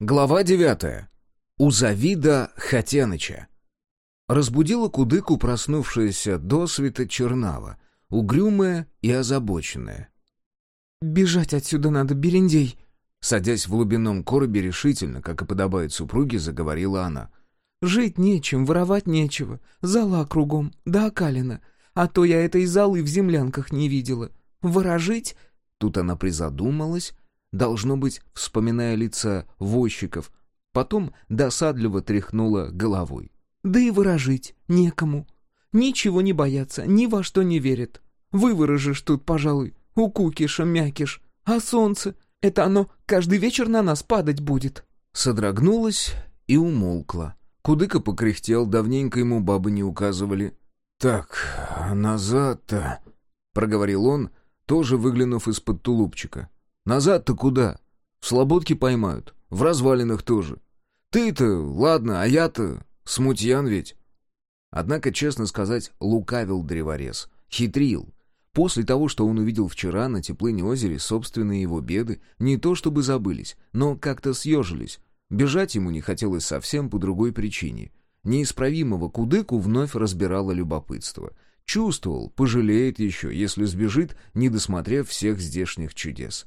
Глава девятая. У Завида Хатеныча. Разбудила кудыку проснувшаяся досвита чернава, угрюмая и озабоченная. «Бежать отсюда надо, Берендей!» Садясь в глубинном коробе решительно, как и подобает супруге, заговорила она. «Жить нечем, воровать нечего, зала кругом, да окалина, а то я этой залы в землянках не видела. Ворожить?» Тут она призадумалась, должно быть, вспоминая лица возчиков, потом досадливо тряхнула головой. «Да и выражить некому. Ничего не боятся, ни во что не верят. Выворожишь тут, пожалуй, укукиш, мякиш, а солнце, это оно каждый вечер на нас падать будет». Содрогнулась и умолкла. Кудыка покряхтел, давненько ему бабы не указывали. «Так, назад-то...» — проговорил он, тоже выглянув из-под тулупчика. Назад-то куда? В слободке поймают. В развалинах тоже. Ты-то, ладно, а я-то смутьян ведь. Однако, честно сказать, лукавил древорез. Хитрил. После того, что он увидел вчера на теплыне озере, собственные его беды не то чтобы забылись, но как-то съежились. Бежать ему не хотелось совсем по другой причине. Неисправимого кудыку вновь разбирало любопытство. Чувствовал, пожалеет еще, если сбежит, не досмотрев всех здешних чудес.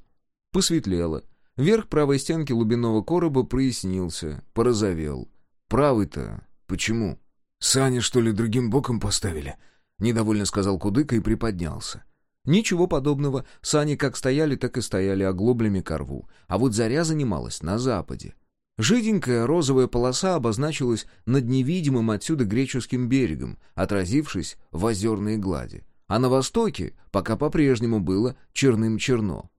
Посветлело. Верх правой стенки лубиного короба прояснился, порозовел. Правый-то почему? «Сани, что ли, другим боком поставили?» — недовольно сказал Кудыка и приподнялся. Ничего подобного. Сани как стояли, так и стояли оглоблями ко рву. А вот заря занималась на западе. Жиденькая розовая полоса обозначилась над невидимым отсюда греческим берегом, отразившись в озерной глади. А на востоке пока по-прежнему было черным-черно.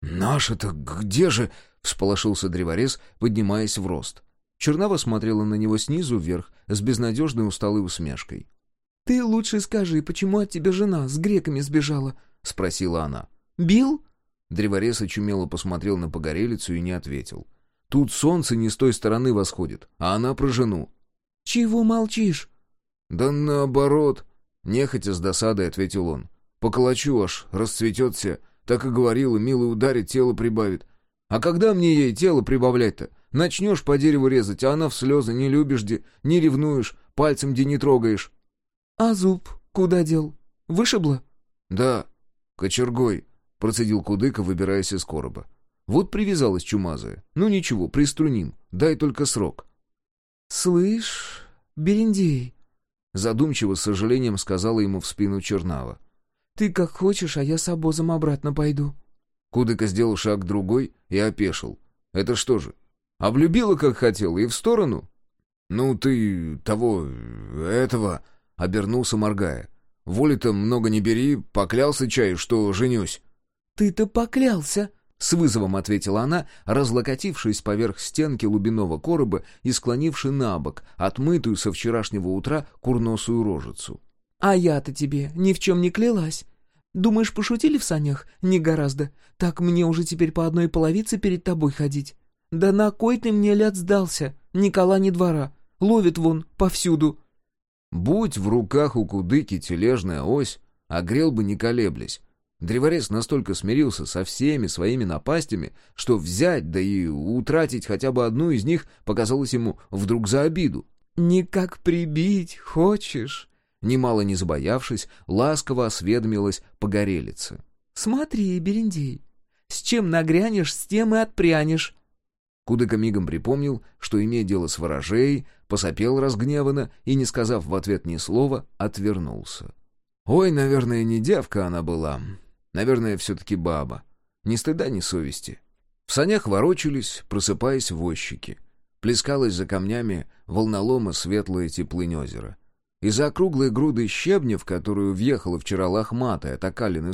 «Наша-то где же?» — всполошился древорез, поднимаясь в рост. Чернава смотрела на него снизу вверх с безнадежной усталой усмешкой. «Ты лучше скажи, почему от тебя жена с греками сбежала?» — спросила она. «Бил?» Древорез очумело посмотрел на погорелицу и не ответил. «Тут солнце не с той стороны восходит, а она про жену». «Чего молчишь?» «Да наоборот», — нехотя с досадой ответил он. «Поколочу аж, расцветет все, так и говорила, милый ударит, тело прибавит. А когда мне ей тело прибавлять-то? Начнешь по дереву резать, а она в слезы, не любишь где, не ревнуешь, пальцем где не трогаешь. А зуб куда дел? Вышибло? Да, кочергой, процедил Кудыка, выбираясь из короба. Вот привязалась чумазая. Ну ничего, приструним, дай только срок. Слышь, Берендей, задумчиво с сожалением сказала ему в спину Чернава. «Ты как хочешь, а я с обозом обратно пойду». Кудыка сделал шаг другой и опешил. «Это что же, облюбила, как хотела, и в сторону?» «Ну, ты того... этого...» — обернулся, моргая. «Воли-то много не бери, поклялся чай, что женюсь». «Ты-то поклялся!» — с вызовом ответила она, разлокотившись поверх стенки лубиного короба и склонивши на бок отмытую со вчерашнего утра курносую рожицу. А я-то тебе ни в чем не клялась. Думаешь, пошутили в санях? Не гораздо. Так мне уже теперь по одной половице перед тобой ходить. Да на кой ты мне ляд сдался? Ни кола, ни двора. Ловит вон повсюду. Будь в руках у кудыки тележная ось, огрел бы не колеблясь. Древорез настолько смирился со всеми своими напастями, что взять, да и утратить хотя бы одну из них показалось ему вдруг за обиду. «Никак прибить хочешь?» Немало не забоявшись, ласково осведомилась погорелица. «Смотри, Берендей, с чем нагрянешь, с тем и отпрянешь». Кудыка мигом припомнил, что, имея дело с ворожей, посопел разгневанно и, не сказав в ответ ни слова, отвернулся. «Ой, наверное, не девка она была. Наверное, все-таки баба. Ни стыда, ни совести». В санях ворочались, просыпаясь возчики. Плескалась за камнями волнолома светлая теплынь озера. Из-за округлой груды щебня, в которую въехало вчера лохматое от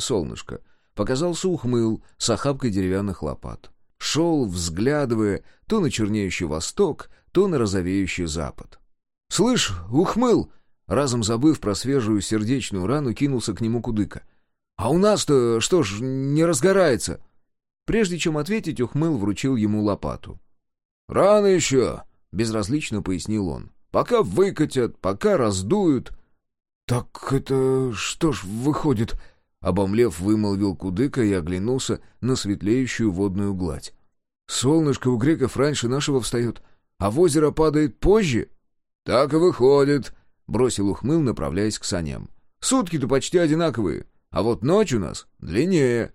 солнышко, показался ухмыл с охапкой деревянных лопат. Шел, взглядывая то на чернеющий восток, то на розовеющий запад. «Слышь, ухмыл!» Разом забыв про свежую сердечную рану, кинулся к нему кудыка. «А у нас-то что ж, не разгорается?» Прежде чем ответить, ухмыл вручил ему лопату. «Рано еще!» — безразлично пояснил он. Пока выкатят, пока раздуют. — Так это что ж выходит? — обомлев, вымолвил Кудыка и оглянулся на светлеющую водную гладь. Солнышко у греков раньше нашего встает, а в озеро падает позже?» «Так и выходит», — бросил ухмыл, направляясь к саням. «Сутки-то почти одинаковые, а вот ночь у нас длиннее».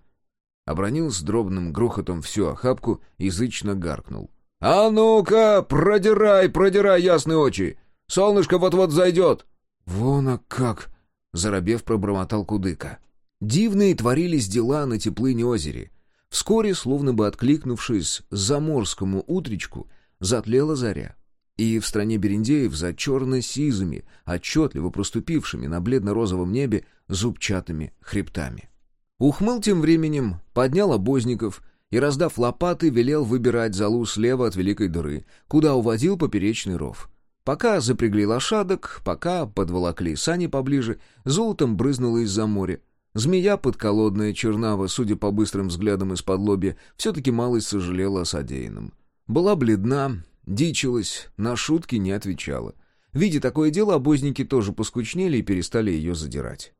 Обронил с дробным грохотом всю охапку, язычно гаркнул. «А ну-ка, продирай, продирай ясные очи! Солнышко вот-вот зайдет!» «Вон а как!» — заробев пробормотал Кудыка. Дивные творились дела на теплыне озере. Вскоре, словно бы откликнувшись заморскому утречку, затлела заря. И в стране Берендеев за черно-сизыми, отчетливо проступившими на бледно-розовом небе зубчатыми хребтами. Ухмыл тем временем поднял обозников и, раздав лопаты, велел выбирать залу слева от великой дыры, куда уводил поперечный ров. Пока запрягли лошадок, пока подволокли сани поближе, золотом брызнуло из-за моря. Змея подколодная чернава, судя по быстрым взглядам из-под лоби, все-таки малость сожалела о содеянном. Была бледна, дичилась, на шутки не отвечала. Видя такое дело, обозники тоже поскучнели и перестали ее задирать.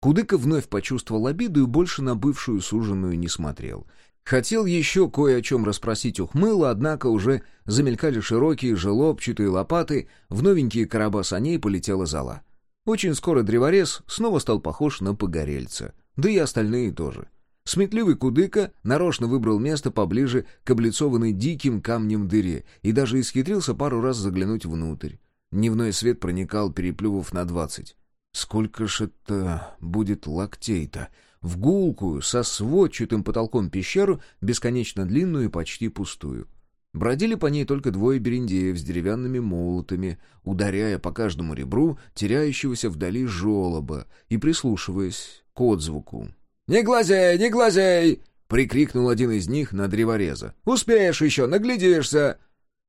Кудыка вновь почувствовал обиду и больше на бывшую суженую не смотрел. Хотел еще кое о чем расспросить ухмыла, однако уже замелькали широкие желобчатые лопаты, в новенькие короба саней полетела зала. Очень скоро древорез снова стал похож на погорельца, да и остальные тоже. Сметливый кудыка нарочно выбрал место поближе к облицованной диким камнем дыре и даже исхитрился пару раз заглянуть внутрь. Дневной свет проникал, переплював на двадцать. Сколько ж это будет локтей-то? В гулкую, со сводчатым потолком пещеру, бесконечно длинную и почти пустую. Бродили по ней только двое бериндеев с деревянными молотами, ударяя по каждому ребру теряющегося вдали жолоба и прислушиваясь к отзвуку. «Не глазей, не глазей!» — прикрикнул один из них на древореза. «Успеешь еще, наглядишься!»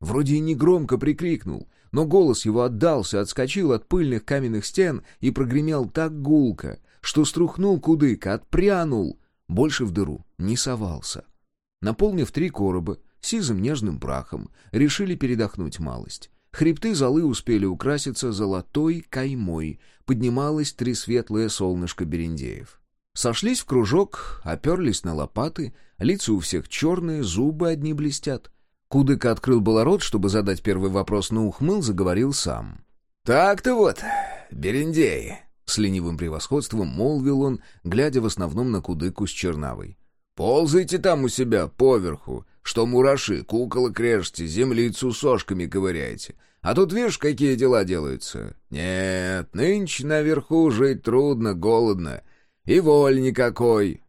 Вроде и негромко прикрикнул, но голос его отдался, отскочил от пыльных каменных стен и прогремел так гулко, что струхнул кудык, отпрянул, больше в дыру не совался. Наполнив три короба сизым нежным прахом, решили передохнуть малость. Хребты золы успели украситься золотой каймой, поднималось три светлое солнышко берендеев. Сошлись в кружок, оперлись на лопаты, лица у всех черные, зубы одни блестят. Кудык открыл было рот, чтобы задать первый вопрос, но ухмыл заговорил сам. «Так-то вот, берендеи, с ленивым превосходством молвил он, глядя в основном на кудыку с чернавой. «Ползайте там у себя, поверху, что мураши, куколок режьте, землицу сошками ковыряете. А тут видишь, какие дела делаются. Нет, нынче наверху жить трудно, голодно. И воль никакой».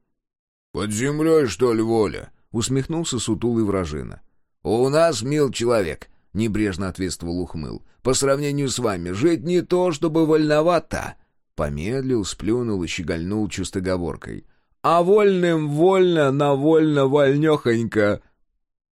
«Под землей, что ли, воля?» — усмехнулся сутулый вражина. «У нас, мил человек», — небрежно ответствовал ухмыл, — «по сравнению с вами, жить не то, чтобы вольновато». Помедлил, сплюнул и щегольнул чистоговоркой. «А вольным вольно, на вольно вольнехонько!»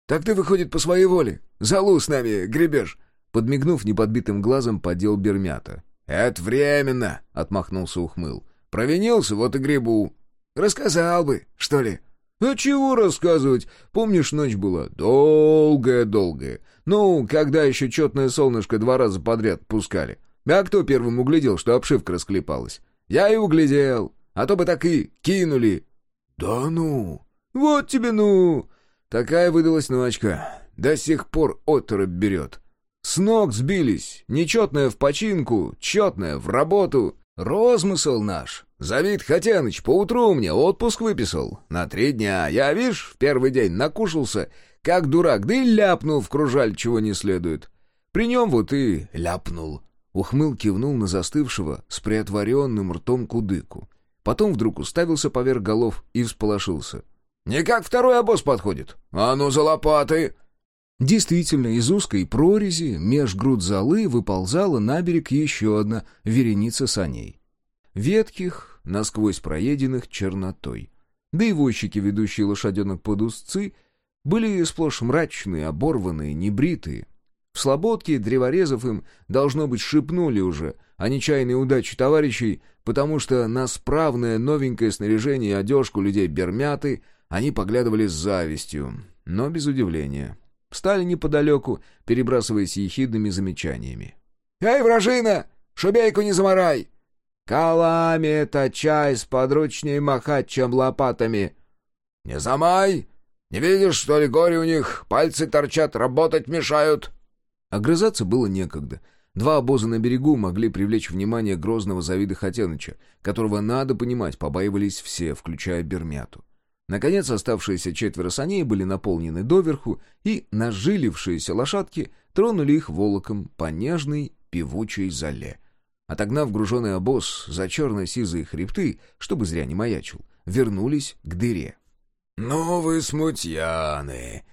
«Так ты, выходит, по своей воле? Залу с нами гребешь!» Подмигнув неподбитым глазом, подел Бермята. «Это временно!» — отмахнулся ухмыл. «Провинился, вот и гребу!» «Рассказал бы, что ли?» «А чего рассказывать? Помнишь, ночь была? Долгая-долгая. Ну, когда еще четное солнышко два раза подряд пускали. А кто первым углядел, что обшивка расклепалась? Я и углядел, а то бы так и кинули. Да ну! Вот тебе ну! Такая выдалась ночка. До сих пор оторопь берет. С ног сбились, нечетная в починку, четная в работу. Розмысл наш. Завид Хотяныч поутру мне отпуск выписал. На три дня. Я, видишь, в первый день накушался, как дурак, да и ляпнул в кружаль, чего не следует. При нем вот и ляпнул. Ухмыл кивнул на застывшего с приотворенным ртом кудыку. Потом вдруг уставился поверх голов и всполошился. «Не как второй обоз подходит! А ну за лопаты!» Действительно, из узкой прорези меж груд золы выползала на берег еще одна вереница саней. Ветких, насквозь проеденных чернотой. Да и возчики, ведущие лошаденок под узцы, были сплошь мрачные, оборванные, небритые. В слободке древорезов им, должно быть, шепнули уже о нечаянной удаче товарищей, потому что на справное новенькое снаряжение и одежку людей Бермяты они поглядывали с завистью, но без удивления. Стали неподалеку, перебрасываясь ехидными замечаниями. «Эй, вражина! Шубейку не заморай! Калами это чай с подручней махать, чем лопатами!» «Не замай! Не видишь, что ли, горе у них? Пальцы торчат, работать мешают!» Огрызаться было некогда. Два обоза на берегу могли привлечь внимание грозного Завида Хотяныча, которого, надо понимать, побаивались все, включая Бермяту. Наконец, оставшиеся четверо саней были наполнены доверху, и нажилившиеся лошадки тронули их волоком по нежной певучей зале. Отогнав груженный обоз за черно-сизые хребты, чтобы зря не маячил, вернулись к дыре. «Ну вы смутьяны!»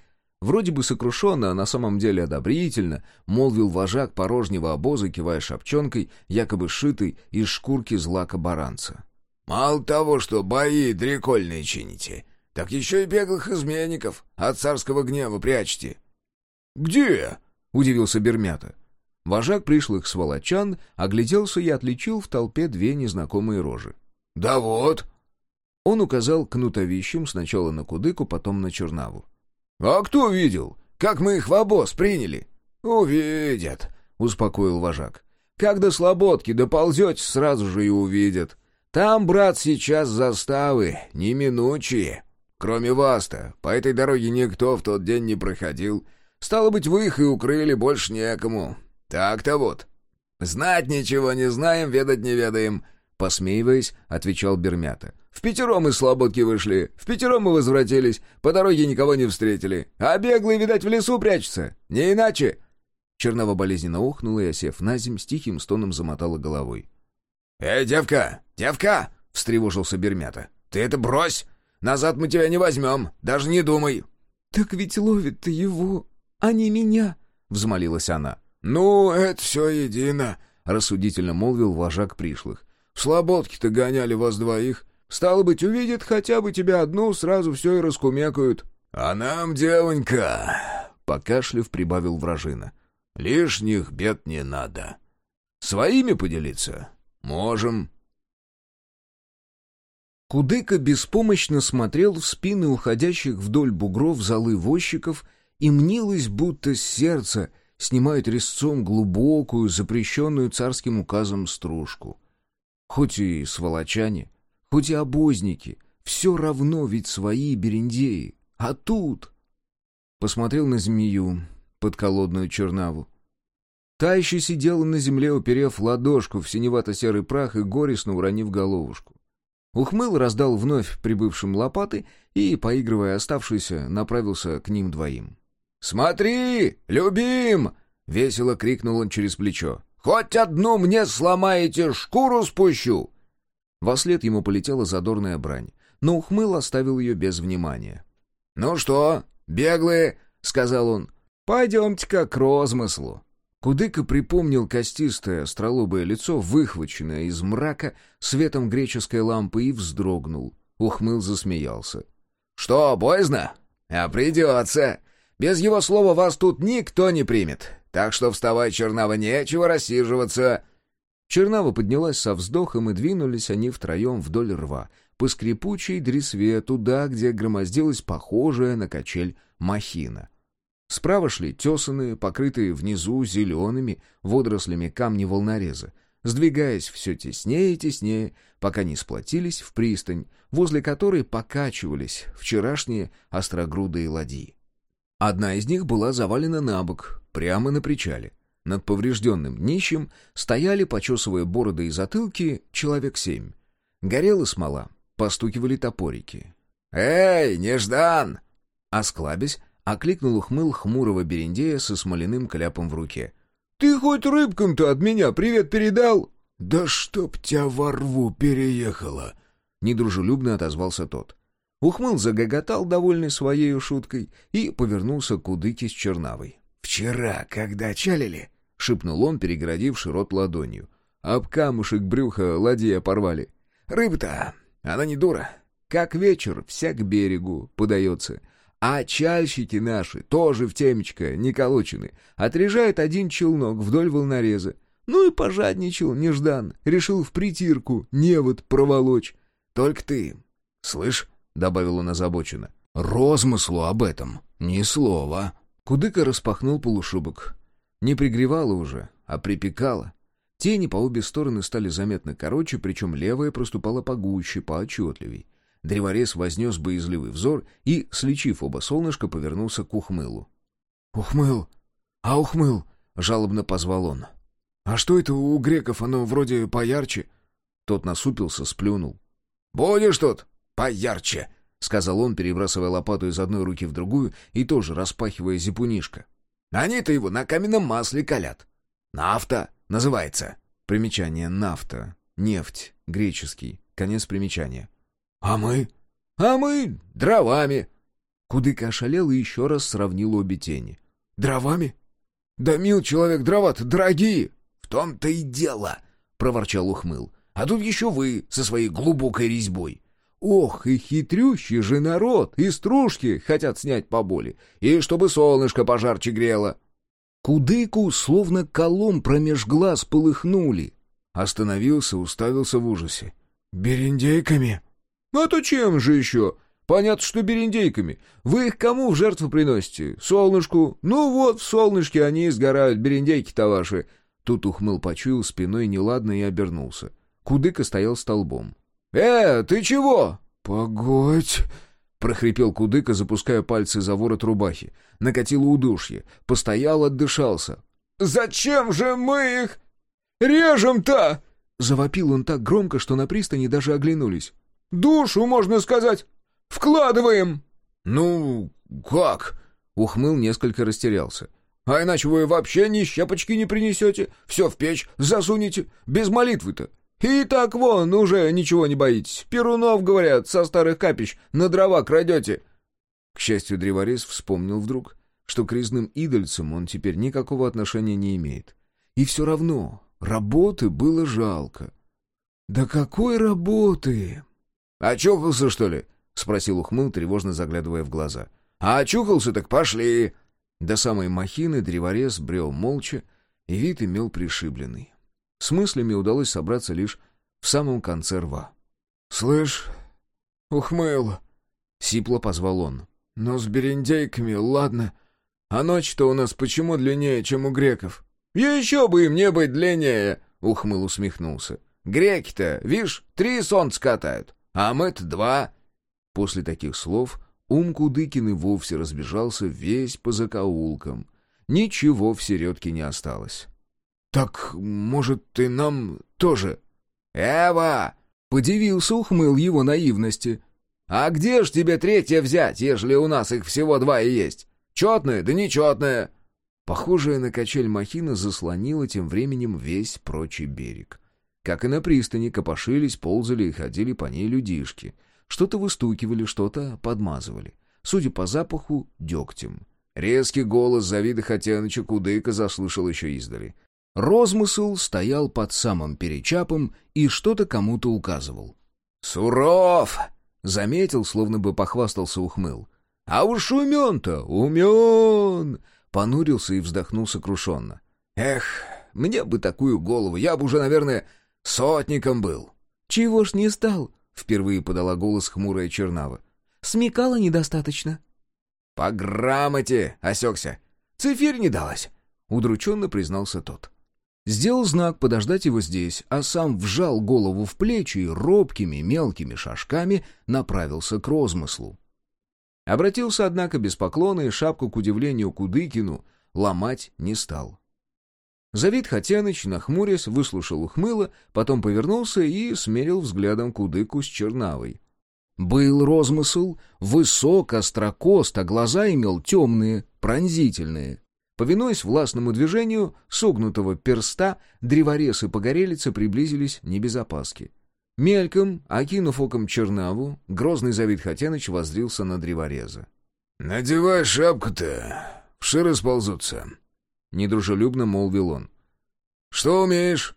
Вроде бы сокрушенно, а на самом деле одобрительно, молвил вожак порожнего обоза, кивая шапчонкой, якобы сшитой из шкурки злака баранца. Мало того, что бои дрекольные чините, так еще и беглых изменников от царского гнева прячьте. «Где?» — удивился Бермята. Вожак пришлых сволочан огляделся и отличил в толпе две незнакомые рожи. «Да вот!» Он указал кнутовищем сначала на Кудыку, потом на Чернаву. «А кто видел? Как мы их в обоз приняли?» «Увидят», — успокоил вожак. «Как до слободки доползете, сразу же и увидят. Там, брат, сейчас заставы, неминучие. Кроме вас-то, по этой дороге никто в тот день не проходил. Стало быть, вы их и укрыли, больше некому. Так-то вот. Знать ничего не знаем, ведать не ведаем», — посмеиваясь, отвечал Бермята. «В пятером из слободки вышли, в пятером мы возвратились, по дороге никого не встретили. А беглый, видать, в лесу прячется, не иначе». Чернова болезненно охнула и, осев на земь, с тихим стоном замотала головой. «Эй, девка! Девка!» — встревожился Бермята. «Ты это брось! Назад мы тебя не возьмем, даже не думай!» «Так ведь ловит-то его, а не меня!» — взмолилась она. «Ну, это все едино!» — рассудительно молвил вожак пришлых. «В слободке-то гоняли вас двоих. Стало быть, увидят хотя бы тебя одну, сразу все и раскумекают». «А нам, девонька!» — покашлив прибавил вражина. «Лишних бед не надо. Своими поделиться «Можем». Кудыка беспомощно смотрел в спины уходящих вдоль бугров залы возчиков и мнилось, будто сердце снимает резцом глубокую, запрещенную царским указом стружку. Хоть и сволочане, хоть обозники, все равно ведь свои берендеи. А тут... Посмотрел на змею под колодную чернаву. Та еще сидела на земле, уперев ладошку в синевато-серый прах и горестно уронив головушку. Ухмыл раздал вновь прибывшим лопаты и, поигрывая оставшийся, направился к ним двоим. «Смотри, любим!» — весело крикнул он через плечо. «Хоть одну мне сломаете, шкуру спущу!» Вослед ему полетела задорная брань, но Ухмыл оставил ее без внимания. «Ну что, беглые?» — сказал он. «Пойдемте-ка к розмыслу». Кудыка припомнил костистое остролобое лицо, выхваченное из мрака светом греческой лампы, и вздрогнул. Ухмыл засмеялся. «Что, боязно? А придется. Без его слова вас тут никто не примет. Так что вставай, Чернава, нечего рассиживаться». Чернава поднялась со вздохом, и двинулись они втроем вдоль рва, по скрипучей дресве, туда, где громоздилась похожая на качель махина. Справа шли тесанные, покрытые внизу зелеными водорослями камни волнореза, сдвигаясь все теснее и теснее, пока не сплотились в пристань, возле которой покачивались вчерашние острогрудые ладьи. Одна из них была завалена на бок, прямо на причале. Над поврежденным нищим стояли, почесывая бороды и затылки, человек семь. Горела смола, постукивали топорики. «Эй, неждан!» Осклабясь, Окликнул ухмыл хмурого берендея со смоляным кляпом в руке. «Ты хоть рыбкам-то от меня привет передал?» «Да чтоб тебя во рву переехала!» Недружелюбно отозвался тот. Ухмыл загоготал, довольный своей шуткой, и повернулся к Удыке с Чернавой. «Вчера, когда чалили?» — шепнул он, перегородивший рот ладонью. «Об камушек брюха ладья порвали. Рыба-то, она не дура. Как вечер, вся к берегу подается. А чальщики наши, тоже в темечко, не колочены, отрежают один челнок вдоль волнореза. Ну и пожадничал неждан, решил в притирку невод проволочь. Только ты, слышь, — добавил он озабоченно, — розмыслу об этом ни слова. Кудыка распахнул полушубок. Не пригревало уже, а припекало. Тени по обе стороны стали заметно короче, причем левая проступала погуще, поотчетливей. Древорез вознес боязливый взор и, слечив оба солнышка, повернулся к ухмылу. «Ухмыл! А ухмыл!» — жалобно позвал он. «А что это у греков? Оно вроде поярче». Тот насупился, сплюнул. «Будешь тут поярче!» — сказал он, перебрасывая лопату из одной руки в другую и тоже распахивая зипунишко. «Они-то его на каменном масле калят. Нафта называется». Примечание «нафта». Нефть. Греческий. Конец примечания. «А мы?» «А мы дровами». Кудыка ошалел и еще раз сравнил обе тени. «Дровами? Да, мил человек, дрова-то дорогие!» «В том-то и дело!» — проворчал Ухмыл. «А тут еще вы со своей глубокой резьбой. Ох, и хитрющий же народ, и стружки хотят снять поболе, и чтобы солнышко пожарче грело. Кудыку словно колом промеж глаз полыхнули. Остановился, уставился в ужасе. «Бериндейками?» «А то чем же еще? Понятно, что бериндейками. Вы их кому в жертву приносите? Солнышку? Ну вот, в солнышке они сгорают, бериндейки-то ваши». Тут ухмыл почуял спиной неладно и обернулся. Кудыка стоял столбом. «Э, ты чего?» «Погодь!» — прохрипел Кудыка, запуская пальцы за ворот рубахи. Накатило удушье. Постоял, отдышался. «Зачем же мы их режем-то?» Завопил он так громко, что на пристани даже оглянулись. «Душу, можно сказать, вкладываем!» «Ну, как?» — ухмыл несколько растерялся. «А иначе вы вообще ни щепочки не принесете, все в печь засунете, без молитвы-то. И так вон, уже ничего не боитесь. Перунов, говорят, со старых капищ на дрова крадете». К счастью, древорез вспомнил вдруг, что к резным идольцам он теперь никакого отношения не имеет. И все равно работы было жалко. «Да какой работы?» «Очухался, что ли?» — спросил Ухмыл, тревожно заглядывая в глаза. «А очухался, так пошли!» До самой махины древорез брел молча, и вид имел пришибленный. С мыслями удалось собраться лишь в самом конце рва. «Слышь, ухмыл!» — сипло позвал он. «Ну, с берендейками, ладно. А ночь-то у нас почему длиннее, чем у греков?» «Еще бы им не быть длиннее!» — ухмыл усмехнулся. «Греки-то, видишь, три солнца катают, а мы-то два!» После таких слов ум Кудыкин и вовсе разбежался весь по закоулкам. Ничего в середке не осталось. «Так, может, ты нам тоже...» «Эва!» — подивился ухмыл его наивности. «А где ж тебе третье взять, ежели у нас их всего два и есть? Четное да нечетное!» Похожая на качель махина заслонила тем временем весь прочий берег. Как и на пристани, копошились, ползали и ходили по ней людишки. Что-то выстукивали, что-то подмазывали. Судя по запаху, дегтем. Резкий голос Завида Хотяныча Кудыка заслышал еще издали. Розмысл стоял под самым перечапом и что-то кому-то указывал. «Суров!» — заметил, словно бы похвастался ухмыл. «А уж умен-то, умен!» — понурился и вздохнул сокрушенно. «Эх, мне бы такую голову, я бы уже, наверное, сотником был». «Чего ж не стал?» — впервые подала голос хмурая Чернава. «Смекала недостаточно». «По грамоте осекся. Цифирь не далась», — удрученно признался тот. Сделал знак подождать его здесь, а сам вжал голову в плечи и робкими мелкими шажками направился к розмыслу. Обратился, однако, без поклона и шапку, к удивлению Кудыкину, ломать не стал. Завид Хотяныч, нахмурясь, выслушал ухмыло, потом повернулся и смерил взглядом Кудыку с Чернавой. Был розмысл высок, острокост, а глаза имел темные, пронзительные. Повинуясь властному движению согнутого перста, древорез и погорелица приблизились не без опаски. Мельком, окинув оком Чернаву, грозный Завид Хотяныч воздрился на древореза. «Надевай шапку-то, вши расползутся», — недружелюбно молвил он. «Что умеешь?»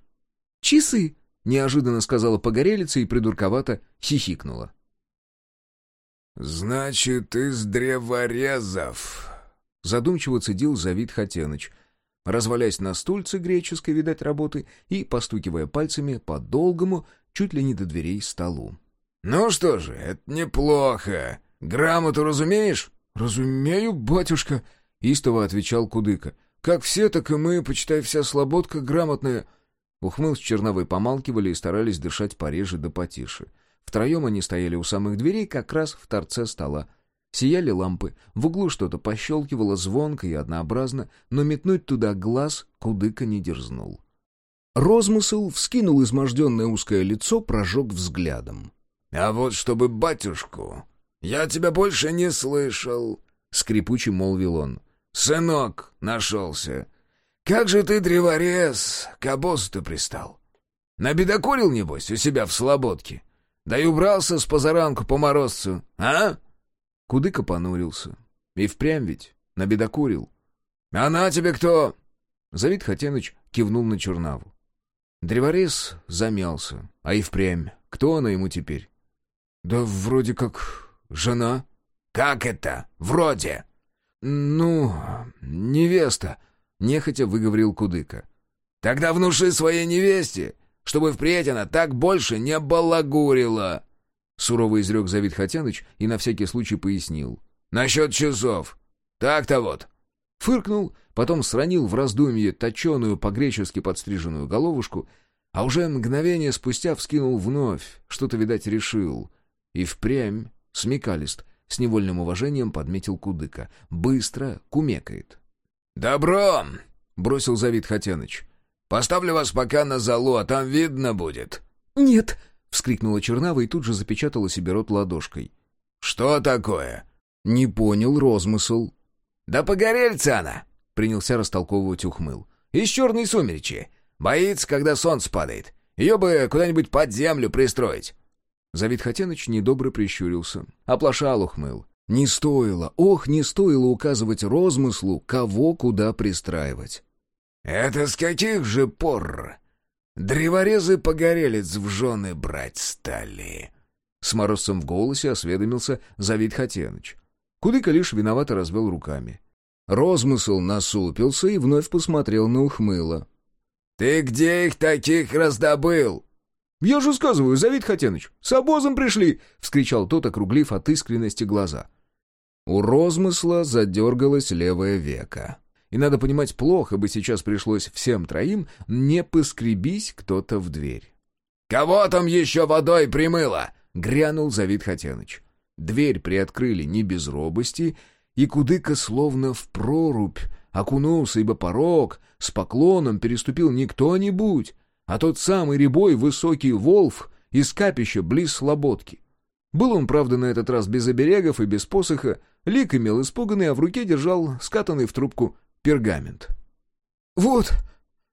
«Часы», — неожиданно сказала погорелица и придурковато хихикнула. «Значит, из древорезов», задумчиво цедил Завид Хатеныч, развалясь на стульце греческой, видать, работы, и постукивая пальцами по долгому, чуть ли не до дверей, столу. «Ну что же, это неплохо. Грамоту разумеешь?» «Разумею, батюшка», — истово отвечал Кудыка. «Как все, так и мы, почитай, вся слободка грамотная». Ухмыл с Черновой помалкивали и старались дышать пореже да потише. Втроем они стояли у самых дверей, как раз в торце стола. Сияли лампы, в углу что-то пощелкивало звонко и однообразно, но метнуть туда глаз Кудыка не дерзнул. Розмысл вскинул изможденное узкое лицо, прожег взглядом. «А вот чтобы батюшку, я тебя больше не слышал», — скрипуче молвил он. «Сынок нашелся. Как же ты, древорез, к обозу-то пристал? Набедокурил, небось, у себя в слободке? Да и убрался с позаранку по морозцу, а?» Кудыка понурился. И впрямь ведь набедокурил. «Она тебе кто?» Завид Хатеныч кивнул на Чернаву. Древорез замялся. А и впрямь. Кто она ему теперь? «Да вроде как жена». «Как это? Вроде?» «Ну, невеста», — нехотя выговорил Кудыка. «Тогда внуши своей невесте, чтобы впредь она так больше не балагурила!» Сурово изрек Завид Хотяныч и на всякий случай пояснил. «Насчет часов. Так-то вот». Фыркнул, потом сранил в раздумье точеную по-гречески подстриженную головушку, а уже мгновение спустя вскинул вновь, что-то, видать, решил. И впрямь смекалист — с невольным уважением подметил Кудыка. «Быстро кумекает». «Добро!» — бросил Завид Хотяныч. «Поставлю вас пока на залу, а там видно будет». «Нет!» — вскрикнула Чернава и тут же запечатала себе рот ладошкой. «Что такое?» «Не понял розмысл». «Да погорельца она!» — принялся растолковывать ухмыл. «Из черной сумеречи. Боится, когда солнце падает. Ее бы куда-нибудь под землю пристроить. Завид Хотяныч недобро прищурился. Оплошал ухмыл. Не стоило, ох, не стоило указывать розмыслу, кого куда пристраивать. «Это с каких же пор древорезы погорелец в жены брать стали?» С морозцем в голосе осведомился Завид Хотяныч. Кудыка лишь виновато развел руками. Розмысл насупился и вновь посмотрел на ухмыла. «Ты где их таких раздобыл?» «Я же сказываю, Завид Хотяныч, с обозом пришли!» — вскричал тот, округлив от искренности глаза. У розмысла задергалось левое веко. И надо понимать, плохо бы сейчас пришлось всем троим, не поскребись кто-то в дверь. «Кого там еще водой примыло?» — грянул Завид Хотяныч. Дверь приоткрыли не без робости, и Кудыка словно в прорубь окунулся, ибо порог с поклоном переступил не кто-нибудь, а тот самый рябой высокий волф из капища близ Слободки. Был он, правда, на этот раз без оберегов и без посоха, лик имел испуганный, а в руке держал скатанный в трубку пергамент. «Вот,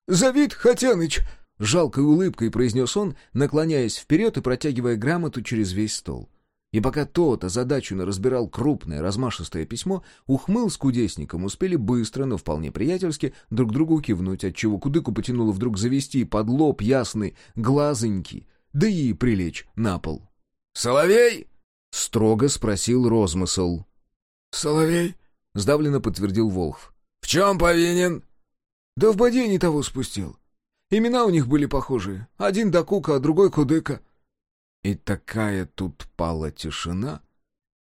Завид Хотяныч!» — жалкой улыбкой произнес он, наклоняясь вперед и протягивая грамоту через весь стол. И пока тот озадаченно разбирал крупное размашистое письмо, ухмыл с кудесником успели быстро, но вполне приятельски друг другу кивнуть, отчего кудыку потянуло вдруг завести под лоб ясный, глазонький, да и прилечь на пол. «Соловей?» — строго спросил розмысл. «Соловей?» — сдавленно подтвердил Волхв. «В чем повинен?» «Да в боде не того спустил. Имена у них были похожие. Один Дакука, а другой Кудыка». И такая тут пала тишина,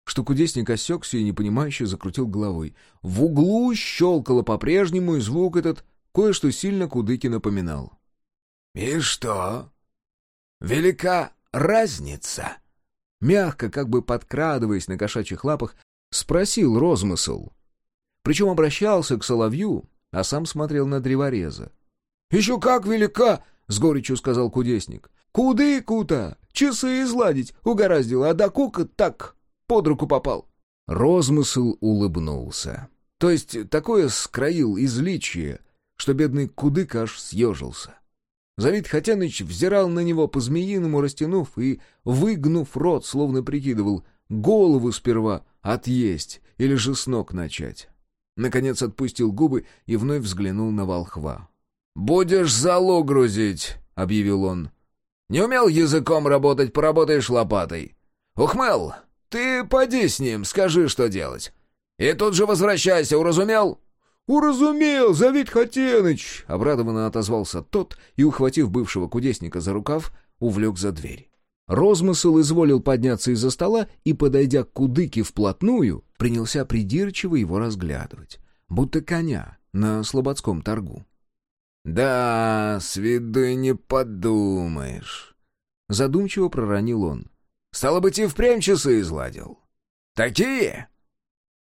что кудесник осекся и непонимающе закрутил головой. В углу щелкало по-прежнему, и звук этот кое-что сильно Кудыки напоминал. «И что? Велика разница?» Мягко, как бы подкрадываясь на кошачьих лапах, спросил розмысл. Причем обращался к соловью, а сам смотрел на древореза. «Еще как велика!» — с горечью сказал кудесник. «Куды-кута! Часы изладить угораздило, а до кука так под руку попал. Розмысл улыбнулся. То есть такое скроил изличие, что бедный кудык аж съежился. Завид Хотяныч взирал на него по-змеиному, растянув и, выгнув рот, словно прикидывал, голову сперва отъесть или же с ног начать. Наконец отпустил губы и вновь взглянул на волхва. «Будешь залу грузить», — объявил он. Не умел языком работать, поработаешь лопатой. Ухмел, ты поди с ним, скажи, что делать. И тут же возвращайся, уразумел?» «Уразумел, Завид Хотеныч!» — обрадованно отозвался тот и, ухватив бывшего кудесника за рукав, увлек за дверь. Розмысл изволил подняться из-за стола и, подойдя к кудыке вплотную, принялся придирчиво его разглядывать, будто коня на слободском торгу. «Да, с виду не подумаешь», — задумчиво проронил он. Стало быть, и впрямь часы изладил. Такие?»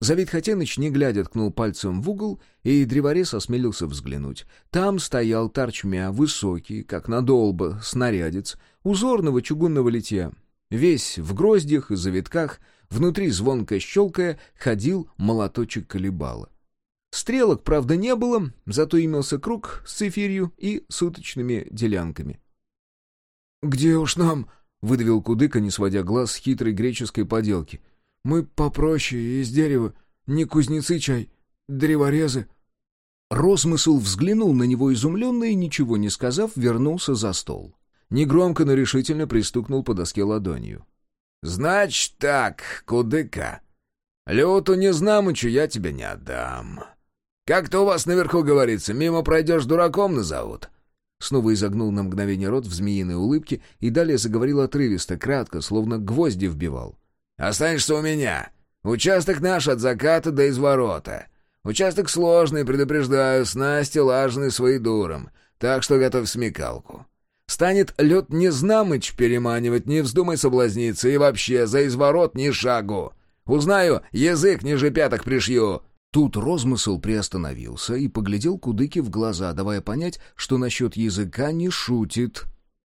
Завид Хатеныч, не глядя, ткнул пальцем в угол, и древорез осмелился взглянуть. Там стоял торчмя, высокий, как надолбо, снарядец, узорного чугунного литья. Весь в гроздях и завитках, внутри звонко щелкая, ходил молоточек колебала. Стрелок, правда, не было, зато имелся круг с цифирью и суточными делянками. «Где уж нам?» — выдавил Кудыка, не сводя глаз с хитрой греческой поделки — мы попроще, из дерева, не кузнецы чай, древорезы». Росмысл взглянул на него изумленно и, ничего не сказав, вернулся за стол. Негромко, но решительно пристукнул по доске ладонью. «Значит так, кудыка, люту незнамычу я тебя не отдам. Как-то у вас наверху говорится, мимо пройдешь дураком назовут». Снова изогнул на мгновение рот в змеиной улыбке и далее заговорил отрывисто, кратко, словно гвозди вбивал. Останешься у меня. Участок наш от заката до изворота. Участок сложный, предупреждаю, снасти лажены свои дуром, так что готовь смекалку. Станет лед незнамыч переманивать, не вздумай соблазниться, и вообще за изворот ни шагу. Узнаю, язык ниже пяток пришью». Тут розмысл приостановился и поглядел Кудыке в глаза, давая понять, что насчет языка не шутит.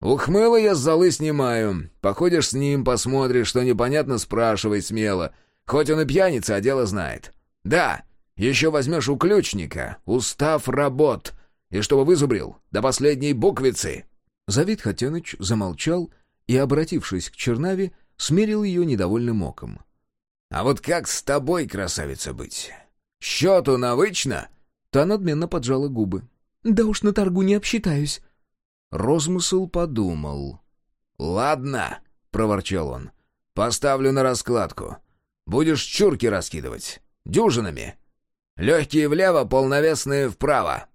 «Ухмыло я с золы снимаю. Походишь с ним, посмотришь, что непонятно, спрашивай смело. Хоть он и пьяница, а дело знает. Да, еще возьмешь у ключника устав работ, и чтобы вызубрил до последней буквицы». Завид Хатеныч замолчал и, обратившись к Чернаве, смерил ее недовольным оком. «А вот как с тобой, красавица, быть? Счету навычно?» Та надменно поджала губы. «Да уж на торгу не обсчитаюсь». Розмысл подумал. «Ладно», — проворчал он, — «поставлю на раскладку. Будешь чурки раскидывать. Дюжинами. Легкие влево, полновесные вправо».